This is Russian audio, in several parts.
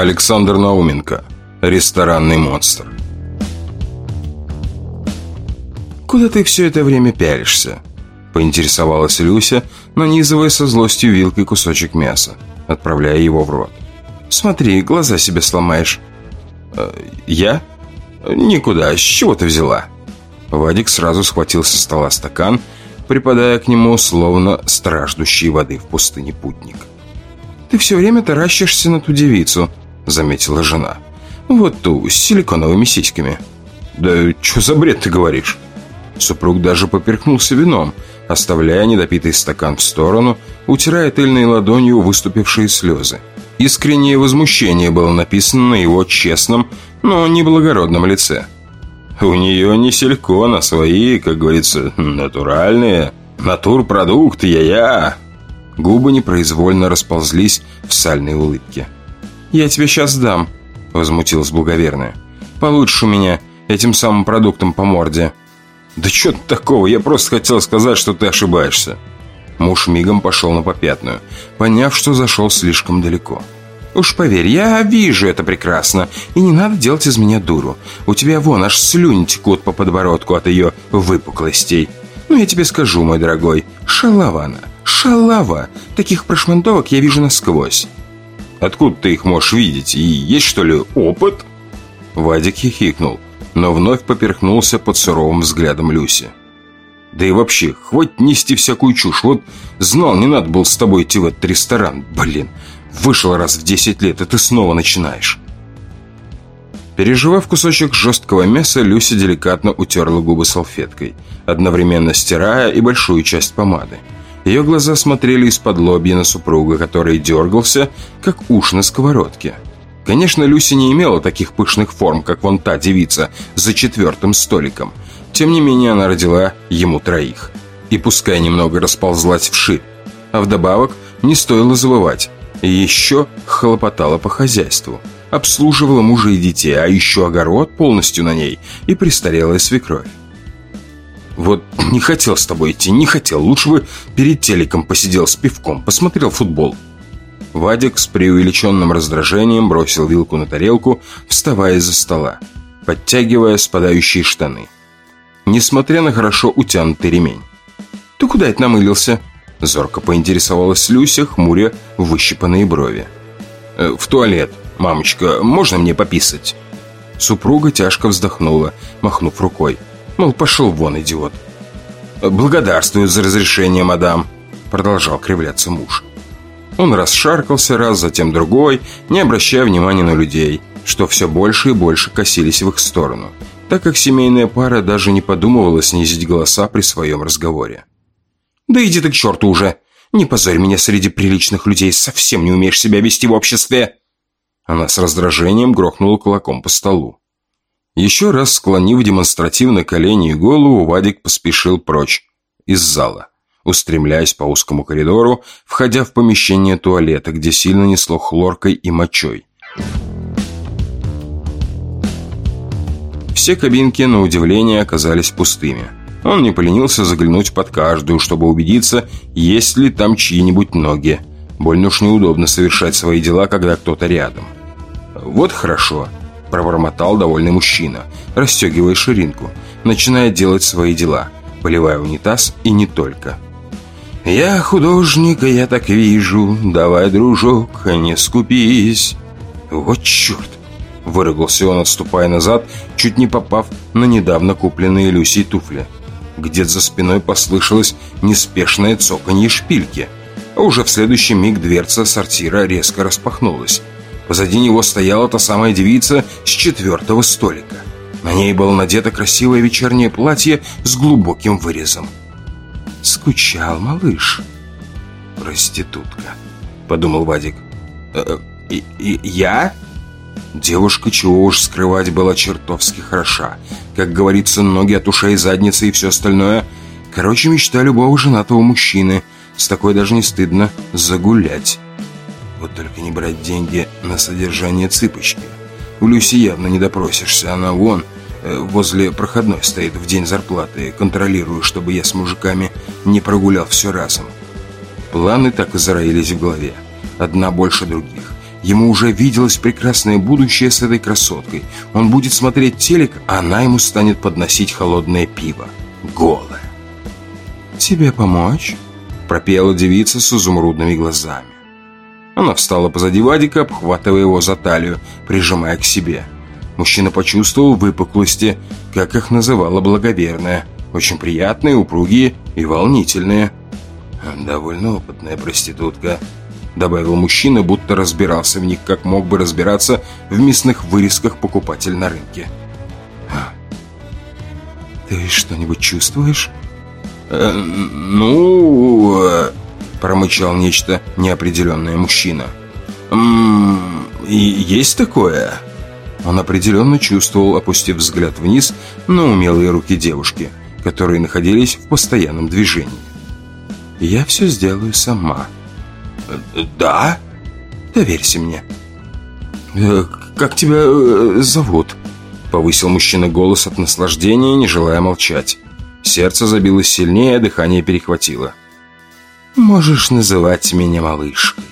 Александр Науменко. Ресторанный монстр. «Куда ты все это время пялишься?» Поинтересовалась Люся, нанизывая со злостью вилкой кусочек мяса, отправляя его в рот. «Смотри, глаза себе сломаешь». «Э, «Я? Никуда. С чего ты взяла?» Вадик сразу схватил со стола стакан, припадая к нему, словно страждущий воды в пустыне путник. «Ты все время таращишься на ту девицу», — заметила жена. «Вот ту, с силиконовыми сиськами». «Да что за бред ты говоришь?» Супруг даже поперхнулся вином, оставляя недопитый стакан в сторону, утирая тыльной ладонью выступившие слезы. Искреннее возмущение было написано на его честном, но неблагородном лице. «У нее не силикон, а свои, как говорится, натуральные. Натурпродукт, я-я!» Губы непроизвольно расползлись в сальной улыбке. «Я тебе сейчас дам», — возмутилась благоверная. «Получше меня этим самым продуктом по морде». «Да что такого, я просто хотел сказать, что ты ошибаешься». Муж мигом пошел на попятную, поняв, что зашел слишком далеко. «Уж поверь, я вижу это прекрасно, и не надо делать из меня дуру. У тебя вон аж слюни текут по подбородку от ее выпуклостей. Ну, я тебе скажу, мой дорогой, шалавана, шалава. Таких прошмандовок я вижу насквозь». «Откуда ты их можешь видеть? И есть, что ли, опыт?» Вадик хихикнул но вновь поперхнулся под суровым взглядом Люси. «Да и вообще, хватит нести всякую чушь. Вот знал, не надо было с тобой идти в этот ресторан. Блин, вышел раз в десять лет, и ты снова начинаешь». Переживав кусочек жесткого мяса, Люся деликатно утерла губы салфеткой, одновременно стирая и большую часть помады. Ее глаза смотрели из-под лобья на супруга, который дергался, как уж на сковородке. Конечно, Люси не имела таких пышных форм, как вон та девица за четвертым столиком. Тем не менее, она родила ему троих. И пускай немного расползлась вширь. А вдобавок, не стоило забывать. Еще хлопотала по хозяйству. Обслуживала мужа и детей, а еще огород полностью на ней и престарелая свекровь. Вот не хотел с тобой идти, не хотел. Лучше бы перед телеком посидел с пивком, посмотрел футбол. Вадик с преувеличенным раздражением бросил вилку на тарелку, вставая из-за стола, подтягивая спадающие штаны. Несмотря на хорошо утянутый ремень. «Ты куда это намылился?» Зорко поинтересовалась Люся, хмуря выщипанные брови. «Э, «В туалет. Мамочка, можно мне пописать?» Супруга тяжко вздохнула, махнув рукой. Мол, пошел вон, идиот. «Благодарствую за разрешение, мадам», продолжал кривляться муж. Он расшаркался раз, затем другой, не обращая внимания на людей, что все больше и больше косились в их сторону, так как семейная пара даже не подумывала снизить голоса при своем разговоре. «Да иди ты к черту уже! Не позорь меня среди приличных людей, совсем не умеешь себя вести в обществе!» Она с раздражением грохнула кулаком по столу. Еще раз склонив демонстративно колени и голову, Вадик поспешил прочь из зала устремляясь по узкому коридору, входя в помещение туалета, где сильно несло хлоркой и мочой. Все кабинки, на удивление, оказались пустыми. Он не поленился заглянуть под каждую, чтобы убедиться, есть ли там чьи-нибудь ноги. Больно уж неудобно совершать свои дела, когда кто-то рядом. «Вот хорошо», – пробормотал довольный мужчина, расстегивая ширинку, начиная делать свои дела, поливая унитаз и не только – «Я художник, я так вижу, давай, дружок, не скупись». «Вот черт!» – выругался он, отступая назад, чуть не попав на недавно купленные Люсей туфли. Где-то за спиной послышалось неспешное цоканье шпильки, а уже в следующий миг дверца сортира резко распахнулась. Позади него стояла та самая девица с четвертого столика. На ней было надето красивое вечернее платье с глубоким вырезом. Скучал малыш. Проститутка, подумал Вадик. «Э, и, я? Девушка, чего уж скрывать, была чертовски хороша. Как говорится, ноги от ушей, задница и все остальное. Короче, мечта любого женатого мужчины. С такой даже не стыдно загулять. Вот только не брать деньги на содержание цыпочки. У Люси явно не допросишься, она вон Э, возле проходной стоит в день зарплаты, контролирую, чтобы я с мужиками не прогулял все разом. Планы так и зароились в голове. Одна больше других. Ему уже виделось прекрасное будущее с этой красоткой. Он будет смотреть телек, а она ему станет подносить холодное пиво. Голое. «Тебе помочь?» Пропела девица с изумрудными глазами. Она встала позади Вадика, обхватывая его за талию, прижимая к себе. Мужчина почувствовал выпуклости, как их называла благоверная. Очень приятные, упругие и волнительные. «Довольно опытная проститутка», добавил мужчина, будто разбирался в них, как мог бы разбираться в мясных вырезках покупатель на рынке. «Ты что-нибудь чувствуешь?» э, «Ну...» Промычал нечто неопределенное мужчина. «Ммм... Есть такое?» Он определенно чувствовал, опустив взгляд вниз на умелые руки девушки, которые находились в постоянном движении. «Я все сделаю сама». «Да?» «Доверься мне». «Э, «Как тебя э, зовут?» Повысил мужчина голос от наслаждения, не желая молчать. Сердце забилось сильнее, дыхание перехватило. «Можешь называть меня малышкой».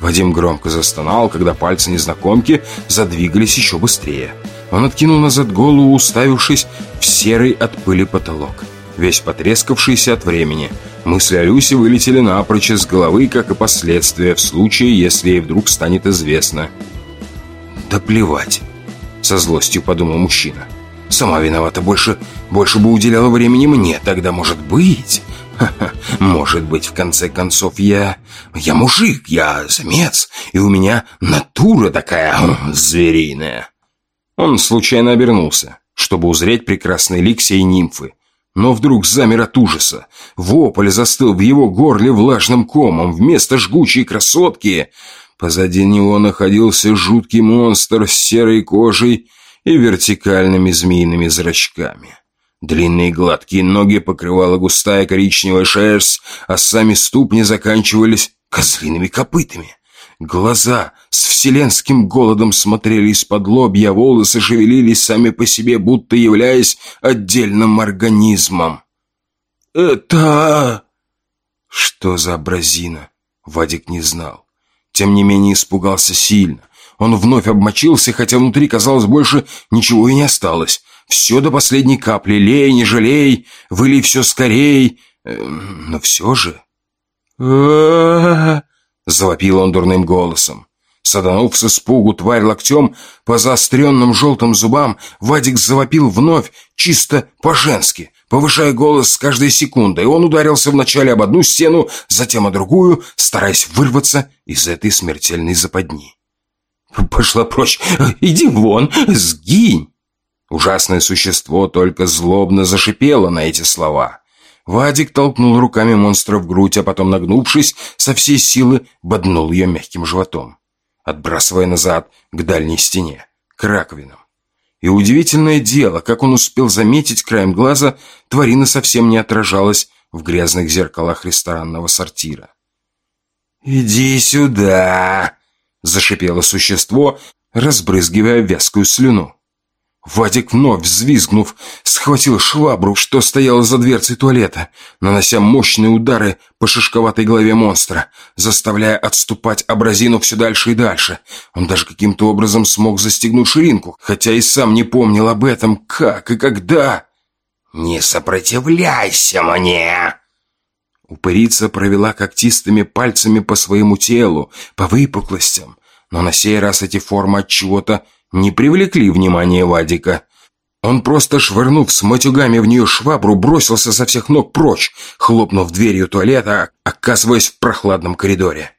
Вадим громко застонал, когда пальцы незнакомки задвигались еще быстрее. Он откинул назад голову, уставившись в серый от пыли потолок, весь потрескавшийся от времени. Мысли о Люсе вылетели напрочь из головы, как и последствия в случае, если ей вдруг станет известно. «Да плевать!» — со злостью подумал мужчина. Сама виновата, больше, больше бы уделяла времени мне. Тогда, может быть... Может быть, в конце концов, я... Я мужик, я самец, и у меня натура такая звериная. Он случайно обернулся, чтобы узреть прекрасный лик сей нимфы. Но вдруг замер от ужаса. Вопль застыл в его горле влажным комом. Вместо жгучей красотки позади него находился жуткий монстр с серой кожей и вертикальными змеиными зрачками. Длинные гладкие ноги покрывала густая коричневая шерсть, а сами ступни заканчивались козлиными копытами. Глаза с вселенским голодом смотрели из-под лобья, волосы шевелились сами по себе, будто являясь отдельным организмом. «Это...» Что за абразина? Вадик не знал. Тем не менее испугался сильно. Он вновь обмочился, хотя внутри, казалось, больше ничего и не осталось. Все до последней капли. Лей, не жалей, вылей все скорей. Эм, но все же... Завопил он дурным голосом. Саданув с испугу тварь локтем по заостренным желтым зубам, Вадик завопил вновь, чисто по-женски, повышая голос с каждой секундой. Он ударился вначале об одну стену, затем о другую, стараясь вырваться из этой смертельной западни. «Пошла прочь! Иди вон! Сгинь!» Ужасное существо только злобно зашипело на эти слова. Вадик толкнул руками монстра в грудь, а потом, нагнувшись, со всей силы боднул ее мягким животом, отбрасывая назад к дальней стене, к раковинам. И удивительное дело, как он успел заметить краем глаза, тварина совсем не отражалась в грязных зеркалах ресторанного сортира. «Иди сюда!» Зашипело существо, разбрызгивая вязкую слюну. Вадик, вновь взвизгнув, схватил швабру, что стояла за дверцей туалета, нанося мощные удары по шишковатой голове монстра, заставляя отступать абразину все дальше и дальше. Он даже каким-то образом смог застегнуть ширинку, хотя и сам не помнил об этом, как и когда. «Не сопротивляйся мне!» Упырица провела когтистыми пальцами по своему телу, по выпуклостям, но на сей раз эти формы от чего-то не привлекли внимания Вадика. Он просто, швырнув с матюгами в нее швабру, бросился со всех ног прочь, хлопнув дверью туалета, оказываясь в прохладном коридоре.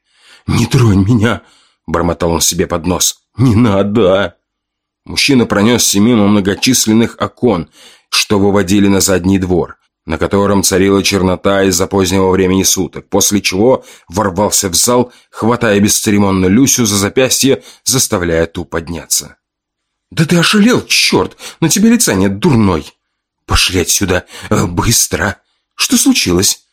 «Не тронь меня!» – бормотал он себе под нос. «Не надо!» Мужчина пронесся мимо многочисленных окон, что выводили на задний двор на котором царила чернота из-за позднего времени суток, после чего ворвался в зал, хватая бесцеремонно Люсю за запястье, заставляя ту подняться. «Да ты ошалел, черт! На тебе лица нет, дурной!» «Пошли отсюда! Э, быстро!» «Что случилось?»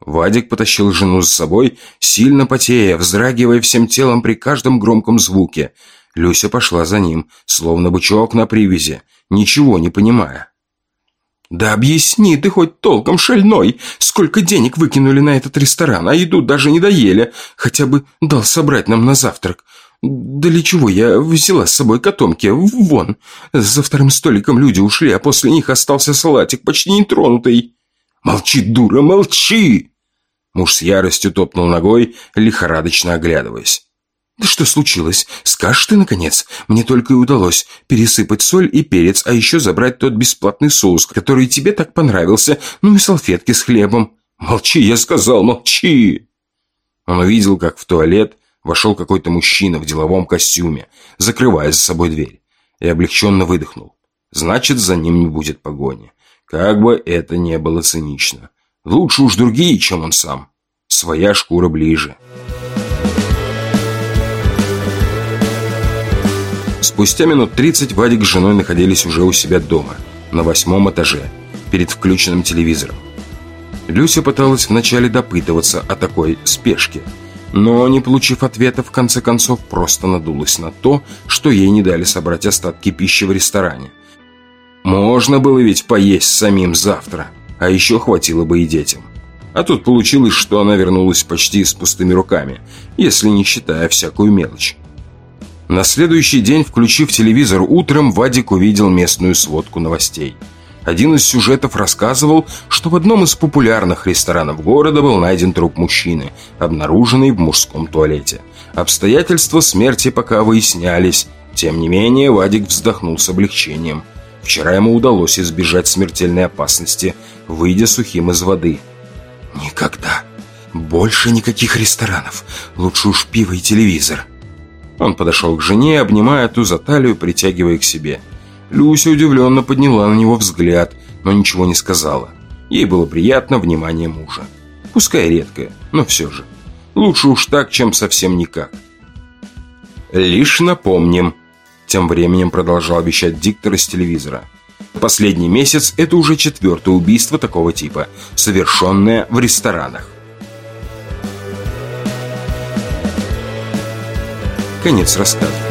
Вадик потащил жену за собой, сильно потея, вздрагивая всем телом при каждом громком звуке. Люся пошла за ним, словно бычок на привязи, ничего не понимая. «Да объясни ты хоть толком, шальной! Сколько денег выкинули на этот ресторан, а еду даже не доели! Хотя бы дал собрать нам на завтрак! Для чего я взяла с собой котомки? Вон, за вторым столиком люди ушли, а после них остался салатик, почти нетронутый. Молчи, дура, молчи! Муж с яростью топнул ногой, лихорадочно оглядываясь. «Да что случилось? Скажешь ты, наконец? Мне только и удалось пересыпать соль и перец, а еще забрать тот бесплатный соус, который тебе так понравился, ну и салфетки с хлебом. Молчи, я сказал, молчи!» Он увидел, как в туалет вошел какой-то мужчина в деловом костюме, закрывая за собой дверь, и облегченно выдохнул. Значит, за ним не будет погони. Как бы это ни было цинично. Лучше уж другие, чем он сам. Своя шкура ближе. Спустя минут 30 Вадик с женой находились уже у себя дома, на восьмом этаже, перед включенным телевизором. Люся пыталась вначале допытываться о такой спешке, но, не получив ответа, в конце концов просто надулась на то, что ей не дали собрать остатки пищи в ресторане. Можно было ведь поесть самим завтра, а еще хватило бы и детям. А тут получилось, что она вернулась почти с пустыми руками, если не считая всякую мелочь. На следующий день, включив телевизор утром, Вадик увидел местную сводку новостей. Один из сюжетов рассказывал, что в одном из популярных ресторанов города был найден труп мужчины, обнаруженный в мужском туалете. Обстоятельства смерти пока выяснялись. Тем не менее, Вадик вздохнул с облегчением. Вчера ему удалось избежать смертельной опасности, выйдя сухим из воды. «Никогда. Больше никаких ресторанов. Лучше уж пиво и телевизор», он подошел к жене, обнимая ту за талию, притягивая к себе. Люся удивленно подняла на него взгляд, но ничего не сказала. Ей было приятно внимание мужа. Пускай редкое, но все же. Лучше уж так, чем совсем никак. «Лишь напомним», – тем временем продолжал вещать диктор из телевизора. «Последний месяц – это уже четвертое убийство такого типа, совершенное в ресторанах. Конец рассказа.